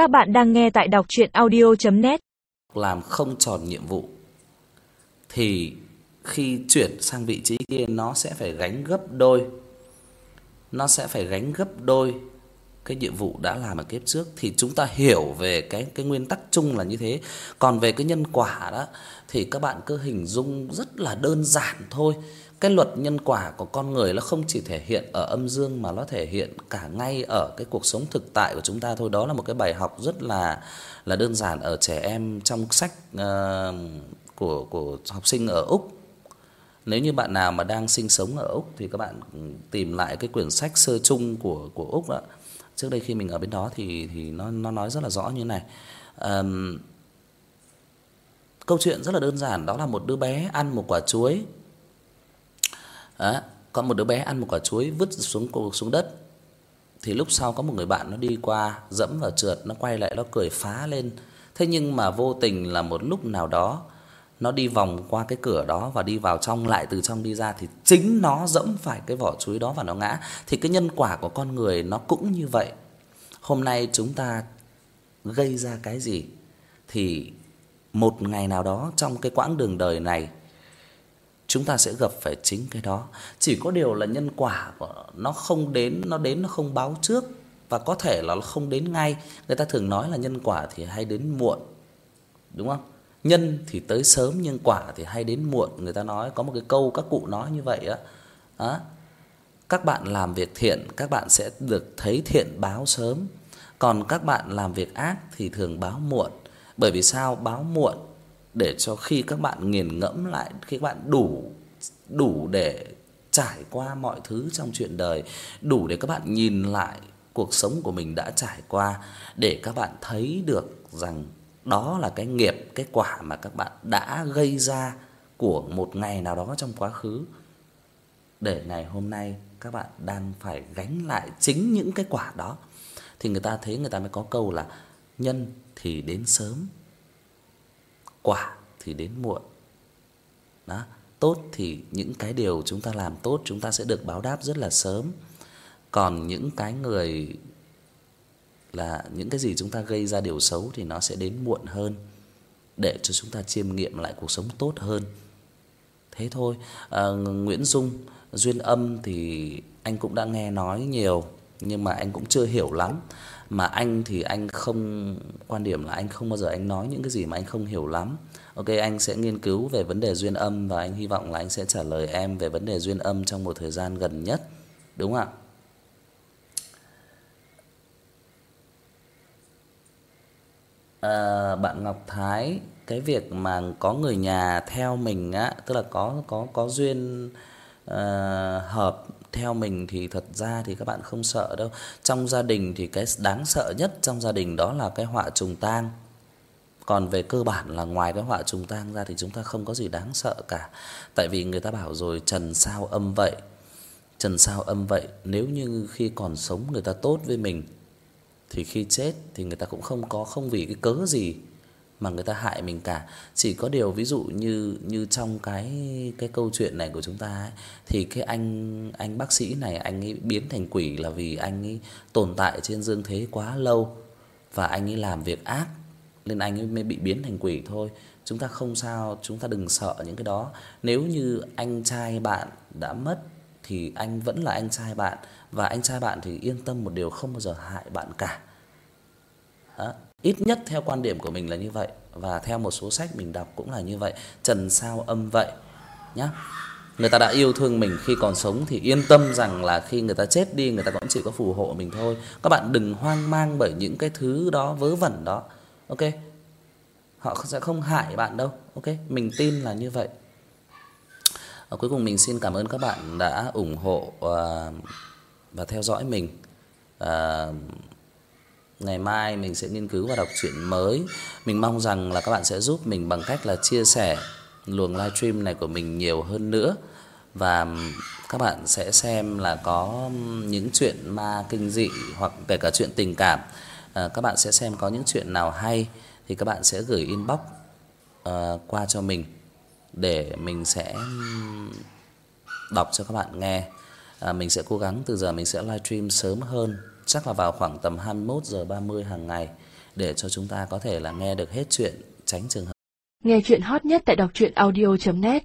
Các bạn đang nghe tại đọc audio net làm không tròn nhiệm vụ, thì khi chuyển sang vị trí kia, nó sẽ phải gánh gấp đôi. Nó sẽ phải gánh gấp đôi cái nhiệm vụ đã làm ở kiếp trước thì chúng ta hiểu về cái cái nguyên tắc chung là như thế. Còn về cái nhân quả đó thì các bạn cứ hình dung rất là đơn giản thôi. Cái luật nhân quả của con người nó không chỉ thể hiện ở âm dương mà nó thể hiện cả ngay ở cái cuộc sống thực tại của chúng ta thôi. Đó là một cái bài học rất là là đơn giản ở trẻ em trong sách uh, của của học sinh ở Úc. Nếu như bạn nào mà đang sinh sống ở Úc thì các bạn tìm lại cái quyển sách sơ chung của của Úc đó. Trước đây khi mình ở bên đó thì thì nó nó nói rất là rõ như này. Um, Câu chuyện rất là đơn giản, đó là một đứa bé ăn một quả chuối. Đó, có một đứa bé ăn một quả chuối vứt xuống xuống đất. Thì lúc sau có một người bạn nó đi qua dẫm vào trượt, nó quay lại nó cười phá lên. Thế nhưng mà vô tình là một lúc nào đó nó đi vòng qua cái cửa đó và đi vào trong lại từ trong đi ra thì chính nó dẫm phải cái vỏ chuối đó và nó ngã. Thì cái nhân quả của con người nó cũng như vậy. Hôm nay chúng ta gây ra cái gì thì một ngày nào đó trong cái quãng đường đời này chúng ta sẽ gặp phải chính cái đó. Chỉ có điều là nhân quả của nó không đến, nó đến nó không báo trước và có thể là nó không đến ngay. Người ta thường nói là nhân quả thì hay đến muộn. Đúng không? Nhân thì tới sớm nhưng quả thì hay đến muộn, người ta nói có một cái câu các cụ nói như vậy á. Đó. Các bạn làm việc thiện, các bạn sẽ được thấy thiện báo sớm. Còn các bạn làm việc ác thì thường báo muộn. Bởi vì sao? Báo muộn để cho khi các bạn nghiền ngẫm lại, khi các bạn đủ đủ để trải qua mọi thứ trong chuyện đời, đủ để các bạn nhìn lại cuộc sống của mình đã trải qua để các bạn thấy được rằng đó là cái nghiệp, cái quả mà các bạn đã gây ra của một ngày nào đó trong quá khứ. Để ngày hôm nay các bạn đang phải gánh lại chính những cái quả đó. Thì người ta thấy người ta mới có câu là nhân thì đến sớm, quả thì đến muộn. Đó, tốt thì những cái điều chúng ta làm tốt chúng ta sẽ được báo đáp rất là sớm. Còn những cái người là những cái gì chúng ta gây ra điều xấu thì nó sẽ đến muộn hơn để cho chúng ta chiêm nghiệm lại cuộc sống tốt hơn. Thế thôi. À, Nguyễn Dung duyên âm thì anh cũng đã nghe nói nhiều nhưng mà anh cũng chưa hiểu lắm. Mà anh thì anh không quan điểm là anh không bao giờ anh nói những cái gì mà anh không hiểu lắm. Ok anh sẽ nghiên cứu về vấn đề duyên âm và anh hy vọng là anh sẽ trả lời em về vấn đề duyên âm trong một thời gian gần nhất. Đúng không ạ? À, bạn Ngọc Thái, cái việc mà có người nhà theo mình á, tức là có có có duyên uh, hợp theo mình thì thật ra thì các bạn không sợ đâu. Trong gia đình thì cái đáng sợ nhất trong gia đình đó là cái họa trùng tang. Còn về cơ bản là ngoài cái họa trùng tang ra thì chúng ta không có gì đáng sợ cả. Tại vì người ta bảo rồi trần sao âm vậy. Trần sao âm vậy, nếu như khi còn sống người ta tốt với mình thì khi chết thì người ta cũng không có không vì cái cớ gì mà người ta hại mình cả. Chỉ có điều ví dụ như như trong cái cái câu chuyện này của chúng ta ấy thì cái anh anh bác sĩ này anh ấy biến thành quỷ là vì anh ấy tồn tại trên dương thế quá lâu và anh ấy làm việc ác nên anh ấy mới bị biến thành quỷ thôi. Chúng ta không sao, chúng ta đừng sợ những cái đó. Nếu như anh trai bạn đã mất thì anh vẫn là anh trai bạn và anh trai bạn thì yên tâm một điều không bao giờ hại bạn cả. Đó, ít nhất theo quan điểm của mình là như vậy và theo một số sách mình đọc cũng là như vậy, trần sao âm vậy nhá. Người ta đã yêu thương mình khi còn sống thì yên tâm rằng là khi người ta chết đi người ta cũng chỉ có phù hộ mình thôi. Các bạn đừng hoang mang bởi những cái thứ đó vớ vẩn đó. Ok? Họ sẽ không hại bạn đâu. Ok? Mình tin là như vậy à, cuối cùng mình xin cảm ơn các bạn đã ủng hộ và và theo dõi mình. À, ngày mai mình sẽ nghiên cứu và đọc truyện mới. Mình mong rằng là các bạn sẽ giúp mình bằng cách là chia sẻ luồng livestream này của mình nhiều hơn nữa và các bạn sẽ xem là có những chuyện ma kinh dị hoặc kể cả chuyện tình cảm. À, các bạn sẽ xem có những chuyện nào hay thì các bạn sẽ gửi inbox uh, qua cho mình để mình sẽ đọc cho các bạn nghe. À, mình sẽ cố gắng từ giờ mình sẽ livestream sớm hơn, chắc là vào khoảng tầm 21 giờ 30 hàng ngày để cho chúng ta có thể là nghe được hết chuyện, tránh trường hợp Nghe chuyện hot nhất tại đọc truyện audio net